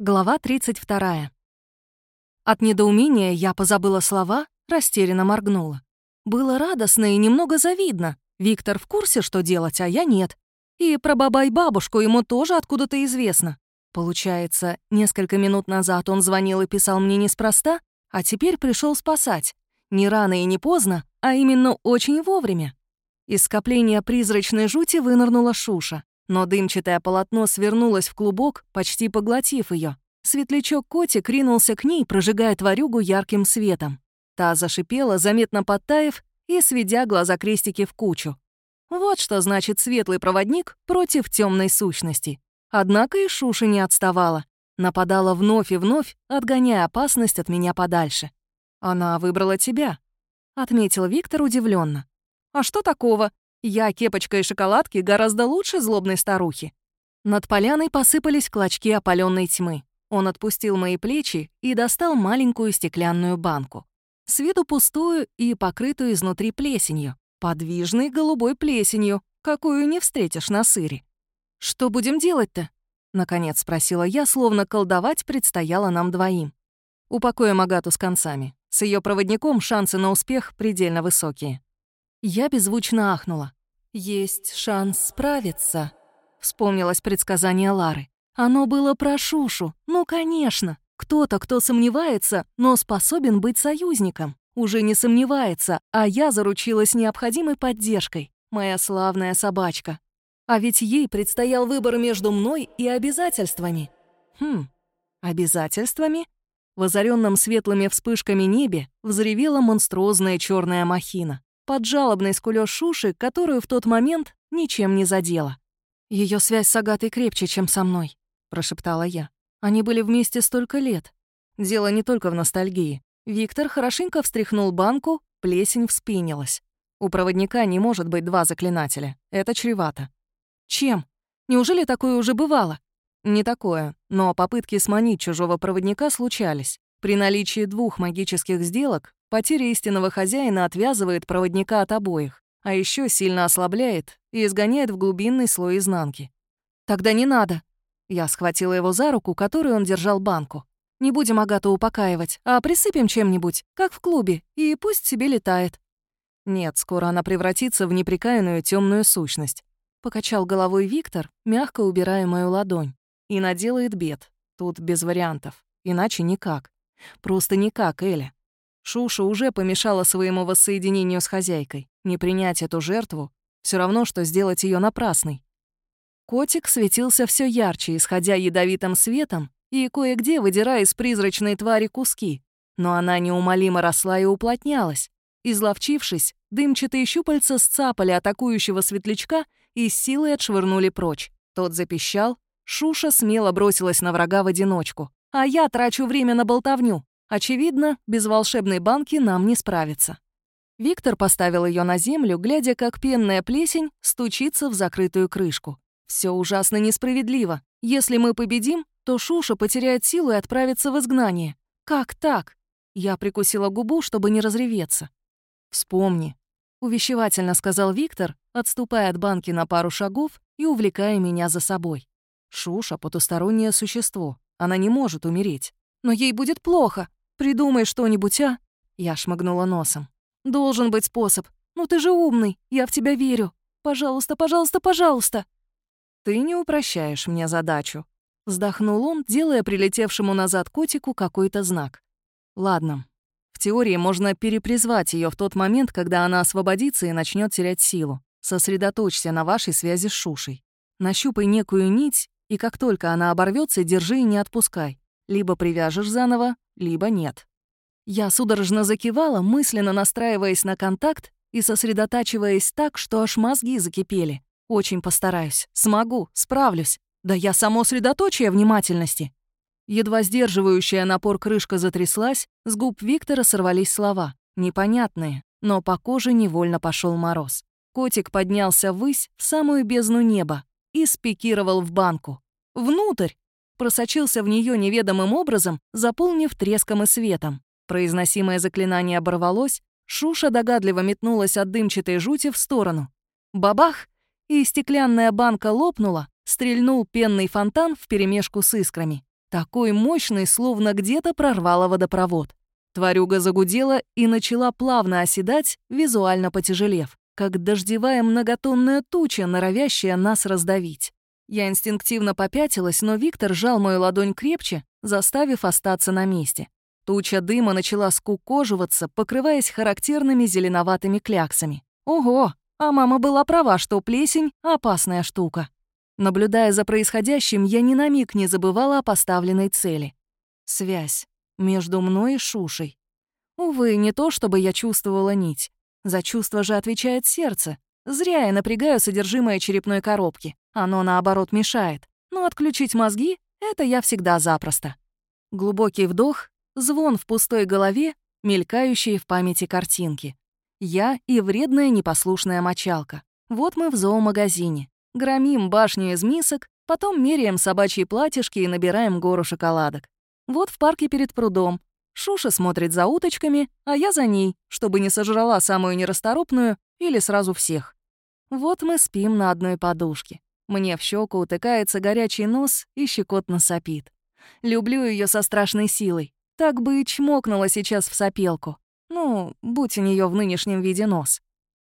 Глава 32. От недоумения я позабыла слова, растерянно моргнула. Было радостно и немного завидно. Виктор в курсе, что делать, а я нет. И про бабай-бабушку ему тоже откуда-то известно. Получается, несколько минут назад он звонил и писал мне неспроста, а теперь пришел спасать. Не рано и не поздно, а именно очень вовремя. Из скопления призрачной жути вынырнула Шуша. Но дымчатое полотно свернулось в клубок, почти поглотив ее. Светлячок-котик ринулся к ней, прожигая тварюгу ярким светом. Та зашипела, заметно подтаив и сведя глаза крестики в кучу. Вот что значит светлый проводник против темной сущности. Однако и Шуша не отставала. Нападала вновь и вновь, отгоняя опасность от меня подальше. «Она выбрала тебя», — отметил Виктор удивленно. «А что такого? Я, кепочка и шоколадки, гораздо лучше злобной старухи. Над поляной посыпались клочки опаленной тьмы. Он отпустил мои плечи и достал маленькую стеклянную банку. С виду пустую и покрытую изнутри плесенью. Подвижной голубой плесенью, какую не встретишь на сыре. «Что будем делать-то?» — наконец спросила я, словно колдовать предстояло нам двоим. Упокоим Агату с концами. С ее проводником шансы на успех предельно высокие. Я беззвучно ахнула. «Есть шанс справиться», — вспомнилось предсказание Лары. «Оно было про Шушу. Ну, конечно. Кто-то, кто сомневается, но способен быть союзником. Уже не сомневается, а я заручилась необходимой поддержкой. Моя славная собачка. А ведь ей предстоял выбор между мной и обязательствами. Хм, обязательствами? В озаренном светлыми вспышками небе взревела монструозная черная махина под жалобный скулёж Шуши, которую в тот момент ничем не задела. Ее связь с Агатой крепче, чем со мной», — прошептала я. «Они были вместе столько лет. Дело не только в ностальгии. Виктор хорошенько встряхнул банку, плесень вспенилась. У проводника не может быть два заклинателя. Это чревато. Чем? Неужели такое уже бывало? Не такое, но попытки сманить чужого проводника случались. При наличии двух магических сделок Потеря истинного хозяина отвязывает проводника от обоих, а еще сильно ослабляет и изгоняет в глубинный слой изнанки. «Тогда не надо». Я схватила его за руку, которую он держал банку. «Не будем Агату упокаивать, а присыпем чем-нибудь, как в клубе, и пусть себе летает». «Нет, скоро она превратится в неприкаянную темную сущность», — покачал головой Виктор, мягко убирая мою ладонь. «И наделает бед. Тут без вариантов. Иначе никак. Просто никак, Эля. Шуша уже помешала своему воссоединению с хозяйкой. Не принять эту жертву — все равно, что сделать ее напрасной. Котик светился все ярче, исходя ядовитым светом и кое-где выдирая из призрачной твари куски. Но она неумолимо росла и уплотнялась. Изловчившись, дымчатые щупальца сцапали атакующего светлячка и с силой отшвырнули прочь. Тот запищал, Шуша смело бросилась на врага в одиночку. А я трачу время на болтовню. Очевидно, без волшебной банки нам не справиться. Виктор поставил ее на землю, глядя, как пенная плесень стучится в закрытую крышку. Все ужасно несправедливо. Если мы победим, то Шуша потеряет силу и отправится в изгнание. Как так? Я прикусила губу, чтобы не разреветься. «Вспомни», — увещевательно сказал Виктор, отступая от банки на пару шагов и увлекая меня за собой. «Шуша — потустороннее существо. Она не может умереть. Но ей будет плохо. Придумай что-нибудь, а?» Я шмыгнула носом. «Должен быть способ. Ну ты же умный, я в тебя верю. Пожалуйста, пожалуйста, пожалуйста!» «Ты не упрощаешь мне задачу», — вздохнул он, делая прилетевшему назад котику какой-то знак. «Ладно. В теории можно перепризвать ее в тот момент, когда она освободится и начнет терять силу. Сосредоточься на вашей связи с Шушей. Нащупай некую нить, и как только она оборвется, держи и не отпускай. Либо привяжешь заново, либо нет. Я судорожно закивала, мысленно настраиваясь на контакт и сосредотачиваясь так, что аж мозги закипели. Очень постараюсь. Смогу, справлюсь. Да я само средоточие внимательности. Едва сдерживающая напор крышка затряслась, с губ Виктора сорвались слова. Непонятные, но по коже невольно пошел мороз. Котик поднялся ввысь, в самую бездну неба, и спикировал в банку. Внутрь! Просочился в нее неведомым образом, заполнив треском и светом. Произносимое заклинание оборвалось, Шуша догадливо метнулась от дымчатой жути в сторону. Бабах! И стеклянная банка лопнула, стрельнул пенный фонтан вперемешку с искрами. Такой мощный, словно где-то прорвало водопровод. Тварюга загудела и начала плавно оседать, визуально потяжелев, как дождевая многотонная туча, норовящая нас раздавить. Я инстинктивно попятилась, но Виктор сжал мою ладонь крепче, заставив остаться на месте. Туча дыма начала скукоживаться, покрываясь характерными зеленоватыми кляксами. Ого, а мама была права, что плесень — опасная штука. Наблюдая за происходящим, я ни на миг не забывала о поставленной цели. Связь между мной и Шушей. Увы, не то, чтобы я чувствовала нить. За чувство же отвечает сердце. Зря я напрягаю содержимое черепной коробки. Оно, наоборот, мешает. Но отключить мозги — это я всегда запросто. Глубокий вдох, звон в пустой голове, мелькающие в памяти картинки. Я и вредная непослушная мочалка. Вот мы в зоомагазине. Громим башню из мисок, потом меряем собачьи платьишки и набираем гору шоколадок. Вот в парке перед прудом. Шуша смотрит за уточками, а я за ней, чтобы не сожрала самую нерасторопную или сразу всех. Вот мы спим на одной подушке. Мне в щеку утыкается горячий нос и щекотно сопит. Люблю ее со страшной силой. Так бы и чмокнула сейчас в сопелку. Ну, будь у нее в нынешнем виде нос.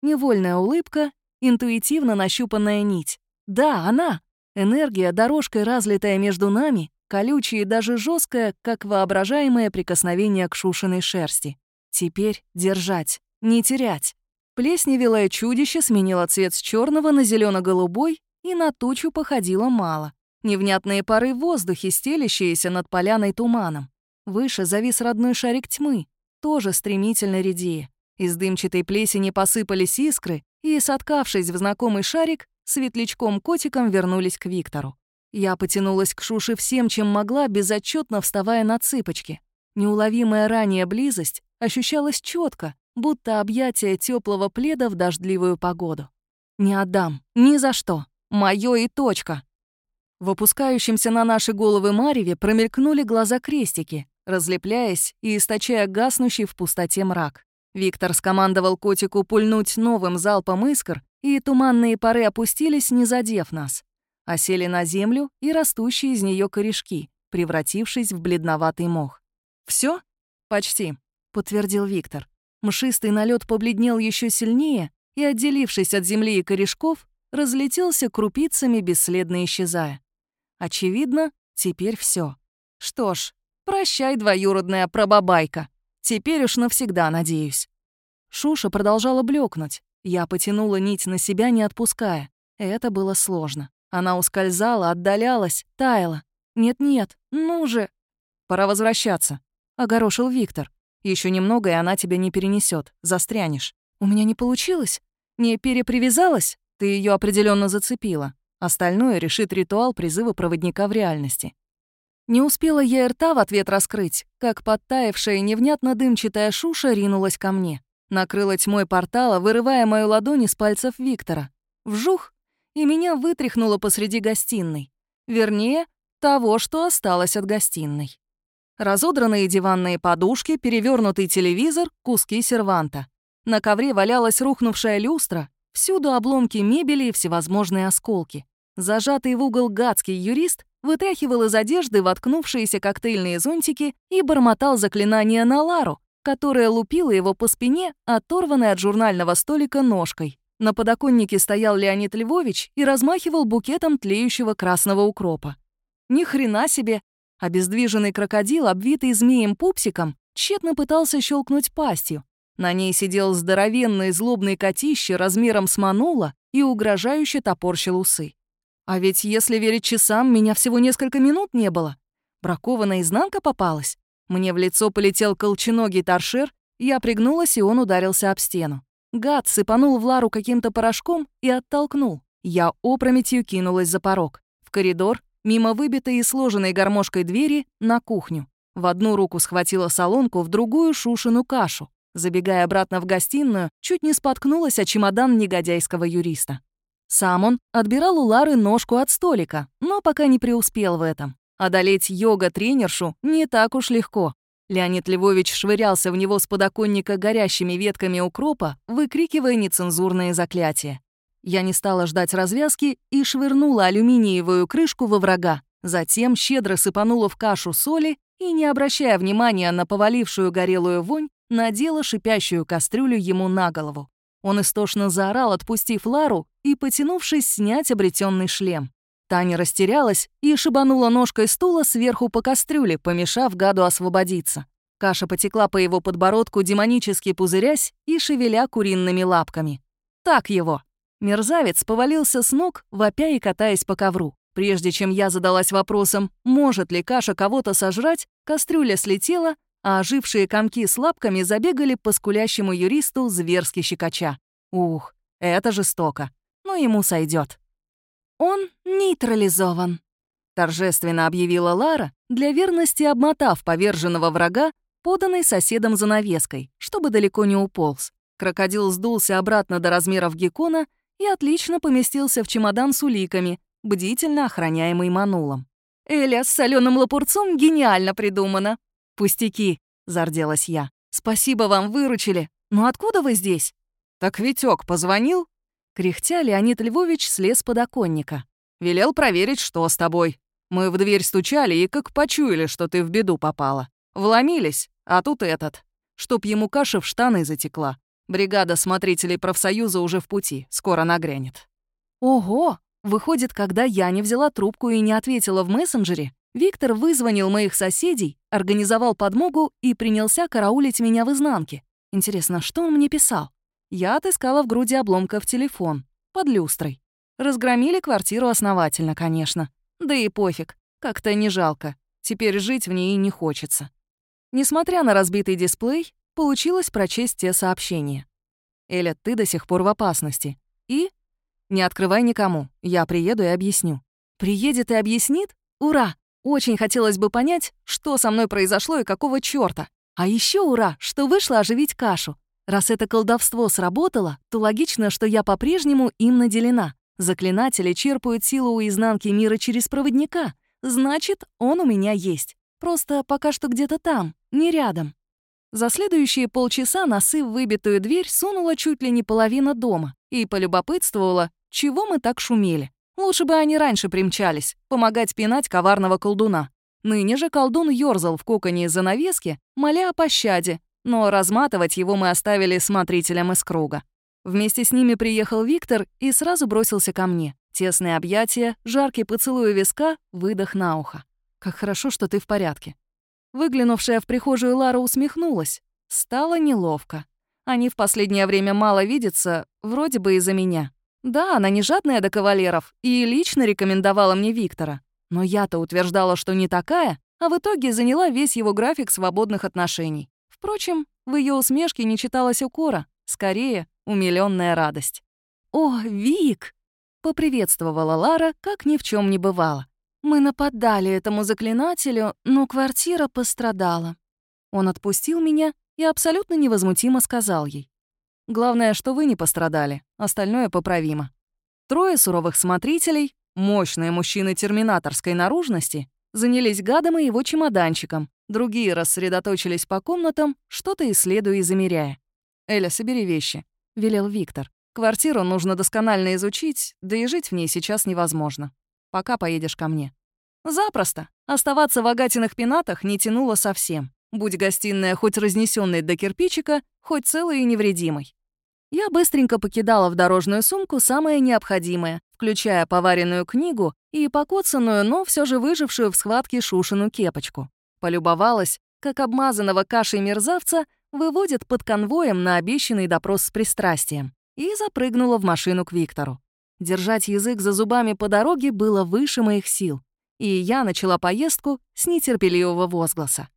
Невольная улыбка, интуитивно нащупанная нить. Да, она. Энергия, дорожкой разлитая между нами, колючее и даже жесткое, как воображаемое прикосновение к шушиной шерсти. Теперь держать, не терять. Плесневелое чудище сменило цвет с черного на зелено голубой и на тучу походило мало. Невнятные пары в воздухе, стелящиеся над поляной туманом. Выше завис родной шарик тьмы, тоже стремительно редея. Из дымчатой плесени посыпались искры, и, соткавшись в знакомый шарик, светлячком-котиком вернулись к Виктору. Я потянулась к Шуше всем, чем могла, безотчетно вставая на цыпочки. Неуловимая ранее близость ощущалась четко, будто объятие теплого пледа в дождливую погоду. Не отдам, ни за что. Моё и точка. В опускающемся на наши головы мареве промелькнули глаза-крестики, разлепляясь и источая гаснущий в пустоте мрак. Виктор скомандовал котику пульнуть новым залпом искр, и туманные пары опустились, не задев нас. Осели на землю и растущие из нее корешки, превратившись в бледноватый мох. Все? Почти», — подтвердил Виктор. Мшистый налет побледнел еще сильнее и, отделившись от земли и корешков, разлетелся крупицами, бесследно исчезая. Очевидно, теперь все. Что ж, прощай, двоюродная прабабайка. Теперь уж навсегда, надеюсь. Шуша продолжала блекнуть. Я потянула нить на себя, не отпуская. Это было сложно. Она ускользала, отдалялась, таяла. «Нет-нет, ну же!» «Пора возвращаться», — огорошил Виктор. Еще немного, и она тебя не перенесет, застрянешь. У меня не получилось. Не перепривязалась? Ты ее определенно зацепила. Остальное решит ритуал призыва проводника в реальности. Не успела я рта в ответ раскрыть, как подтаявшая невнятно дымчатая шуша ринулась ко мне. Накрыла тьмой портала, вырывая мою ладонь из пальцев Виктора. Вжух! И меня вытряхнуло посреди гостиной. Вернее, того, что осталось от гостиной. Разодранные диванные подушки, перевернутый телевизор, куски серванта. На ковре валялась рухнувшая люстра, Всюду обломки мебели и всевозможные осколки. Зажатый в угол гадский юрист вытряхивал из одежды воткнувшиеся коктейльные зонтики и бормотал заклинание на Лару, которая лупила его по спине, оторванной от журнального столика ножкой. На подоконнике стоял Леонид Львович и размахивал букетом тлеющего красного укропа. Ни хрена себе! Обездвиженный крокодил, обвитый змеем пупсиком, тщетно пытался щелкнуть пастью, на ней сидел здоровенный злобный котище размером с манула и угрожающе топорщил усы. А ведь, если верить часам, меня всего несколько минут не было. Бракованная изнанка попалась. Мне в лицо полетел колченогий торшер, я пригнулась, и он ударился об стену. Гад сыпанул в Лару каким-то порошком и оттолкнул. Я опрометью кинулась за порог. В коридор, мимо выбитой и сложенной гармошкой двери, на кухню. В одну руку схватила солонку, в другую — шушину кашу. Забегая обратно в гостиную, чуть не споткнулась о чемодан негодяйского юриста. Сам он отбирал у Лары ножку от столика, но пока не преуспел в этом. Одолеть йога-тренершу не так уж легко. Леонид Львович швырялся в него с подоконника горящими ветками укропа, выкрикивая нецензурные заклятия. Я не стала ждать развязки и швырнула алюминиевую крышку во врага. Затем щедро сыпанула в кашу соли и, не обращая внимания на повалившую горелую вонь, надела шипящую кастрюлю ему на голову. Он истошно заорал, отпустив Лару и, потянувшись, снять обретенный шлем. Таня растерялась и шибанула ножкой стула сверху по кастрюле, помешав гаду освободиться. Каша потекла по его подбородку, демонически пузырясь и шевеля куриными лапками. Так его. Мерзавец повалился с ног, вопя и катаясь по ковру. Прежде чем я задалась вопросом, может ли каша кого-то сожрать, кастрюля слетела, а ожившие комки с лапками забегали по скулящему юристу зверски щекоча. Ух, это жестоко. Но ему сойдет. «Он нейтрализован», — торжественно объявила Лара, для верности обмотав поверженного врага, поданной соседом занавеской, чтобы далеко не уполз. Крокодил сдулся обратно до размеров геккона и отлично поместился в чемодан с уликами, бдительно охраняемый манулом. «Эля с соленым лапурцом гениально придумано!» «Пустяки!» — зарделась я. «Спасибо вам, выручили. Но откуда вы здесь?» «Так Витёк позвонил?» Кряхтя Леонид Львович слез с подоконника. «Велел проверить, что с тобой. Мы в дверь стучали и как почуяли, что ты в беду попала. Вломились, а тут этот. Чтоб ему каша в штаны затекла. Бригада смотрителей профсоюза уже в пути, скоро нагрянет». «Ого! Выходит, когда я не взяла трубку и не ответила в мессенджере, Виктор вызвонил моих соседей, организовал подмогу и принялся караулить меня в изнанке. Интересно, что он мне писал? Я отыскала в груди обломков телефон. Под люстрой. Разгромили квартиру основательно, конечно. Да и пофиг. Как-то не жалко. Теперь жить в ней не хочется. Несмотря на разбитый дисплей, получилось прочесть те сообщения. «Эля, ты до сих пор в опасности. И? Не открывай никому. Я приеду и объясню». «Приедет и объяснит? Ура! Очень хотелось бы понять, что со мной произошло и какого чёрта. А еще ура, что вышло оживить кашу. Раз это колдовство сработало, то логично, что я по-прежнему им наделена. Заклинатели черпают силу у изнанки мира через проводника. Значит, он у меня есть. Просто пока что где-то там, не рядом. За следующие полчаса носы в выбитую дверь сунула чуть ли не половина дома и полюбопытствовала, чего мы так шумели. Лучше бы они раньше примчались, помогать пинать коварного колдуна. Ныне же колдун ёрзал в коконе занавески, моля о пощаде, но разматывать его мы оставили смотрителям из круга. Вместе с ними приехал Виктор и сразу бросился ко мне. Тесные объятия, жаркий поцелуй виска, выдох на ухо. «Как хорошо, что ты в порядке». Выглянувшая в прихожую Лара усмехнулась. Стало неловко. Они в последнее время мало видятся, вроде бы из-за меня. Да, она не жадная до кавалеров и лично рекомендовала мне Виктора. Но я-то утверждала, что не такая, а в итоге заняла весь его график свободных отношений. Впрочем, в ее усмешке не читалось укора, скорее, умилённая радость. «О, Вик!» — поприветствовала Лара, как ни в чем не бывало. «Мы нападали этому заклинателю, но квартира пострадала». Он отпустил меня и абсолютно невозмутимо сказал ей. «Главное, что вы не пострадали, остальное поправимо». Трое суровых смотрителей, мощные мужчины терминаторской наружности, занялись гадом и его чемоданчиком, Другие рассредоточились по комнатам, что-то исследуя и замеряя. «Эля, собери вещи», — велел Виктор. «Квартиру нужно досконально изучить, да и жить в ней сейчас невозможно. Пока поедешь ко мне». «Запросто. Оставаться в агатиных пенатах не тянуло совсем. Будь гостиная хоть разнесенной до кирпичика, хоть целой и невредимой. Я быстренько покидала в дорожную сумку самое необходимое, включая поваренную книгу и покоцанную, но все же выжившую в схватке Шушину кепочку. Полюбовалась, как обмазанного кашей мерзавца выводят под конвоем на обещанный допрос с пристрастием, и запрыгнула в машину к Виктору. Держать язык за зубами по дороге было выше моих сил, и я начала поездку с нетерпеливого возгласа.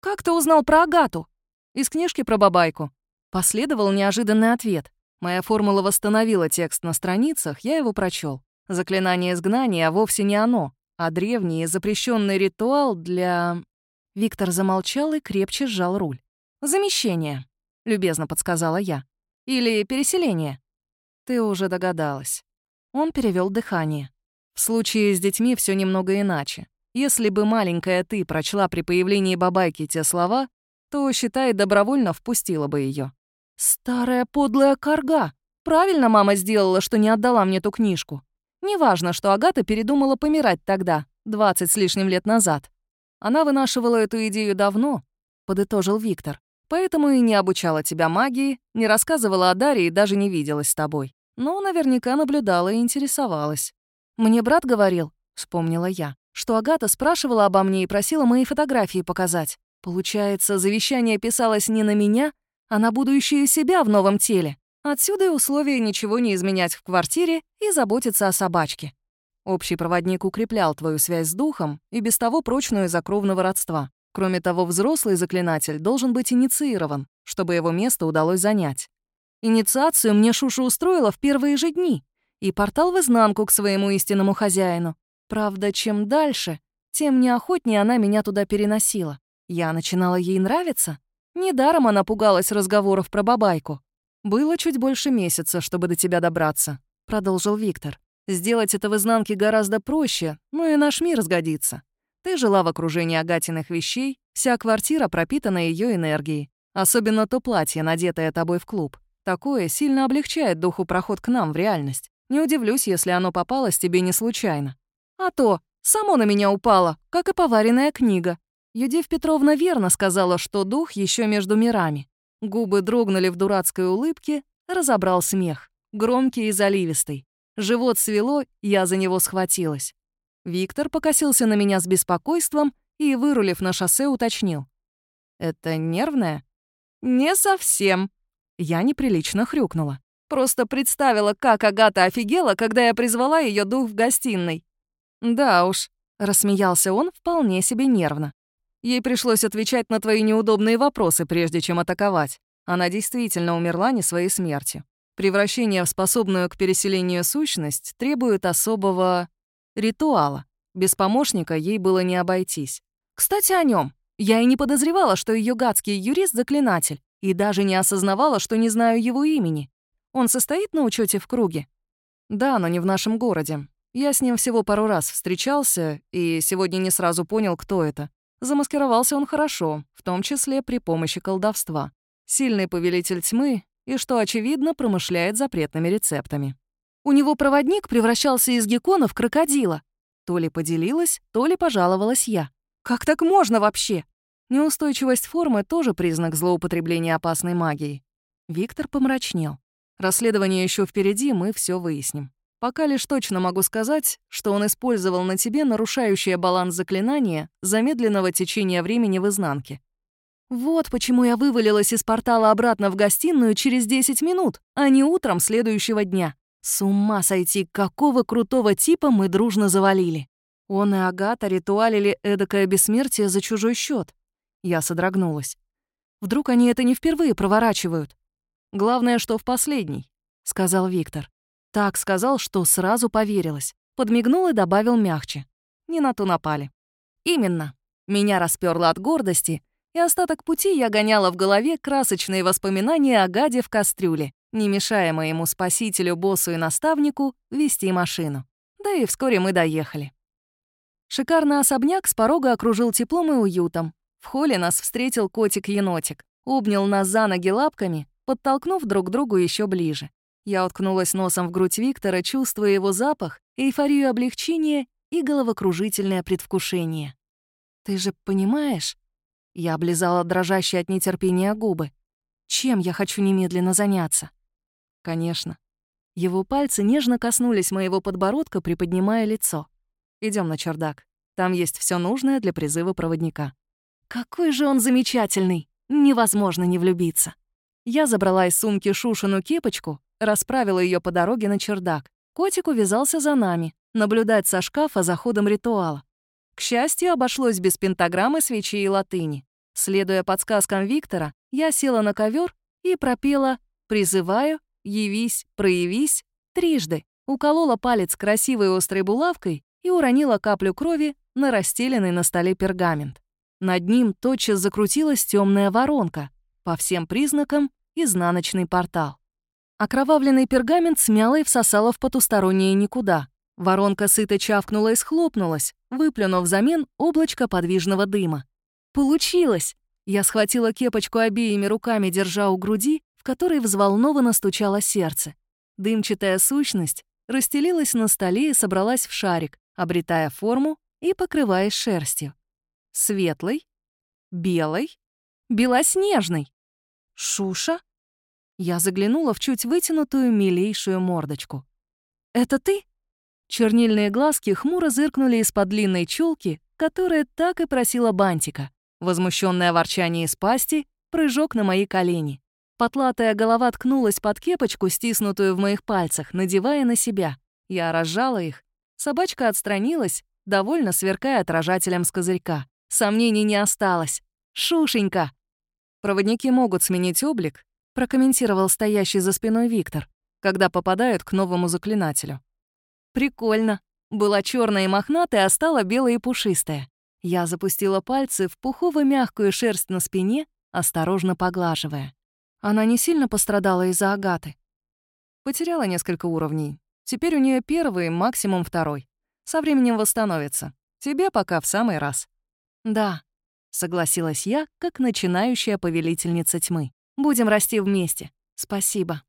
«Как ты узнал про Агату?» «Из книжки про бабайку». Последовал неожиданный ответ. Моя формула восстановила текст на страницах, я его прочел. Заклинание изгнания вовсе не оно, а древний запрещенный ритуал для... Виктор замолчал и крепче сжал руль. «Замещение», — любезно подсказала я. «Или переселение». «Ты уже догадалась». Он перевел дыхание. В случае с детьми все немного иначе. Если бы маленькая ты прочла при появлении бабайки те слова, то, считай, добровольно впустила бы ее. «Старая подлая корга! Правильно мама сделала, что не отдала мне ту книжку. Неважно, что Агата передумала помирать тогда. 20 с лишним лет назад. Она вынашивала эту идею давно, подытожил Виктор. Поэтому и не обучала тебя магии, не рассказывала о Даре и даже не виделась с тобой. Но наверняка наблюдала и интересовалась. «Мне брат говорил», — вспомнила я, что Агата спрашивала обо мне и просила мои фотографии показать. Получается, завещание писалось не на меня, а на будущее себя в новом теле. Отсюда и условие ничего не изменять в квартире и заботиться о собачке. Общий проводник укреплял твою связь с духом и без того прочную из-за кровного родства. Кроме того, взрослый заклинатель должен быть инициирован, чтобы его место удалось занять. Инициацию мне Шуша устроила в первые же дни, и портал в изнанку к своему истинному хозяину. Правда, чем дальше, тем неохотнее она меня туда переносила. Я начинала ей нравиться. Недаром она пугалась разговоров про бабайку. «Было чуть больше месяца, чтобы до тебя добраться», — продолжил Виктор. «Сделать это в изнанке гораздо проще, но и наш мир сгодится. Ты жила в окружении агатиных вещей, вся квартира пропитана ее энергией. Особенно то платье, надетое тобой в клуб. Такое сильно облегчает духу проход к нам в реальность. Не удивлюсь, если оно попалось тебе не случайно. А то, само на меня упало, как и поваренная книга. Юдив Петровна верно сказала, что дух еще между мирами. Губы дрогнули в дурацкой улыбке, разобрал смех. Громкий и заливистый. Живот свело, я за него схватилась. Виктор покосился на меня с беспокойством и, вырулив на шоссе, уточнил. «Это нервное?» «Не совсем». Я неприлично хрюкнула. Просто представила, как Агата офигела, когда я призвала ее дух в гостиной. «Да уж», — рассмеялся он вполне себе нервно. Ей пришлось отвечать на твои неудобные вопросы, прежде чем атаковать. Она действительно умерла не своей смертью. Превращение в способную к переселению сущность требует особого ритуала. Без помощника ей было не обойтись. Кстати, о нем. Я и не подозревала, что ее гадский юрист — заклинатель, и даже не осознавала, что не знаю его имени. Он состоит на учете в круге? Да, но не в нашем городе. Я с ним всего пару раз встречался, и сегодня не сразу понял, кто это. Замаскировался он хорошо, в том числе при помощи колдовства. Сильный повелитель тьмы и, что очевидно, промышляет запретными рецептами. У него проводник превращался из геккона в крокодила. То ли поделилась, то ли пожаловалась я. Как так можно вообще? Неустойчивость формы тоже признак злоупотребления опасной магией. Виктор помрачнел. Расследование еще впереди, мы все выясним. Пока лишь точно могу сказать, что он использовал на тебе нарушающее баланс заклинания замедленного течения времени в изнанке. Вот почему я вывалилась из портала обратно в гостиную через 10 минут, а не утром следующего дня. С ума сойти, какого крутого типа мы дружно завалили. Он и Агата ритуалили эдакое бессмертие за чужой счет. Я содрогнулась. Вдруг они это не впервые проворачивают? Главное, что в последний, — сказал Виктор. Так сказал, что сразу поверилась. Подмигнул и добавил мягче. Не на ту напали. Именно. Меня расперло от гордости, и остаток пути я гоняла в голове красочные воспоминания о гаде в кастрюле, не мешая моему спасителю, боссу и наставнику вести машину. Да и вскоре мы доехали. Шикарный особняк с порога окружил теплом и уютом. В холле нас встретил котик-енотик, обнял нас за ноги лапками, подтолкнув друг другу еще ближе. Я уткнулась носом в грудь Виктора, чувствуя его запах, эйфорию облегчения и головокружительное предвкушение. «Ты же понимаешь?» Я облизала дрожащие от нетерпения губы. «Чем я хочу немедленно заняться?» «Конечно». Его пальцы нежно коснулись моего подбородка, приподнимая лицо. Идем на чердак. Там есть все нужное для призыва проводника». «Какой же он замечательный! Невозможно не влюбиться!» Я забрала из сумки Шушину кепочку, расправила ее по дороге на чердак. Котик увязался за нами, наблюдать со шкафа за ходом ритуала. К счастью, обошлось без пентаграммы, свечей и латыни. Следуя подсказкам Виктора, я села на ковер и пропела «Призываю, явись, проявись» трижды, уколола палец красивой острой булавкой и уронила каплю крови на расстеленный на столе пергамент. Над ним тотчас закрутилась темная воронка, по всем признакам изнаночный портал. Окровавленный пергамент смяло и всосало в потустороннее никуда. Воронка сыто чавкнула и схлопнулась, выплюнув взамен облачко подвижного дыма. Получилось! Я схватила кепочку обеими руками, держа у груди, в которой взволнованно стучало сердце. Дымчатая сущность расстелилась на столе и собралась в шарик, обретая форму и покрываясь шерстью. Светлый, белый, белоснежный. Шуша? Я заглянула в чуть вытянутую, милейшую мордочку. «Это ты?» Чернильные глазки хмуро зыркнули из-под длинной челки, которая так и просила бантика. Возмущенное ворчание из пасти, прыжок на мои колени. Потлатая голова ткнулась под кепочку, стиснутую в моих пальцах, надевая на себя. Я разжала их. Собачка отстранилась, довольно сверкая отражателем с козырька. Сомнений не осталось. «Шушенька!» «Проводники могут сменить облик», — прокомментировал стоящий за спиной Виктор, когда попадают к новому заклинателю. «Прикольно. Была черная и мохнатая, а стала белая и пушистая. Я запустила пальцы в пухово-мягкую шерсть на спине, осторожно поглаживая. Она не сильно пострадала из-за агаты. Потеряла несколько уровней. Теперь у нее первый, максимум второй. Со временем восстановится. Тебе пока в самый раз. Да, согласилась я, как начинающая повелительница тьмы. Будем расти вместе. Спасибо.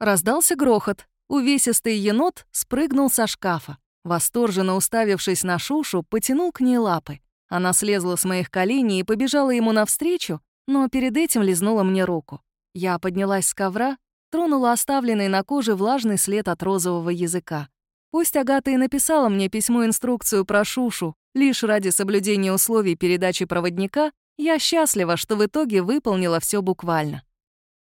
Раздался грохот. Увесистый енот спрыгнул со шкафа. Восторженно уставившись на Шушу, потянул к ней лапы. Она слезла с моих коленей и побежала ему навстречу, но перед этим лизнула мне руку. Я поднялась с ковра, тронула оставленный на коже влажный след от розового языка. Пусть Агата и написала мне письмо-инструкцию про Шушу, лишь ради соблюдения условий передачи проводника, я счастлива, что в итоге выполнила все буквально.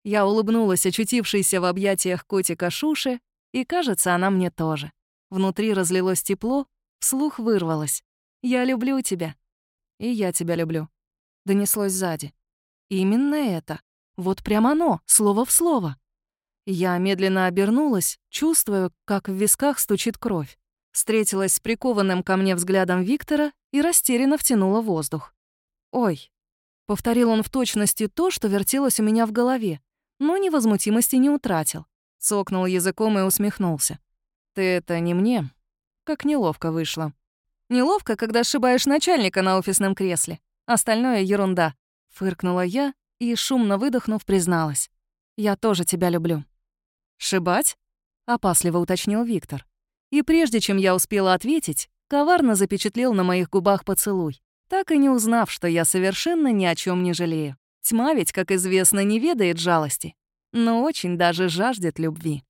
Я улыбнулась очутившейся в объятиях котика Шуши, и, кажется, она мне тоже. Внутри разлилось тепло, вслух вырвалось. «Я люблю тебя». «И я тебя люблю», — донеслось сзади. Именно это. Вот прямо оно, слово в слово. Я медленно обернулась, чувствуя, как в висках стучит кровь. Встретилась с прикованным ко мне взглядом Виктора и растерянно втянула воздух. «Ой», — повторил он в точности то, что вертелось у меня в голове, но невозмутимости не утратил. Цокнул языком и усмехнулся. «Ты это не мне. Как неловко вышло». «Неловко, когда ошибаешь начальника на офисном кресле. Остальное — ерунда», — фыркнула я и, шумно выдохнув, призналась. «Я тоже тебя люблю». «Шибать?» — опасливо уточнил Виктор. И прежде чем я успела ответить, коварно запечатлел на моих губах поцелуй, так и не узнав, что я совершенно ни о чем не жалею. Тьма ведь, как известно, не ведает жалости, но очень даже жаждет любви.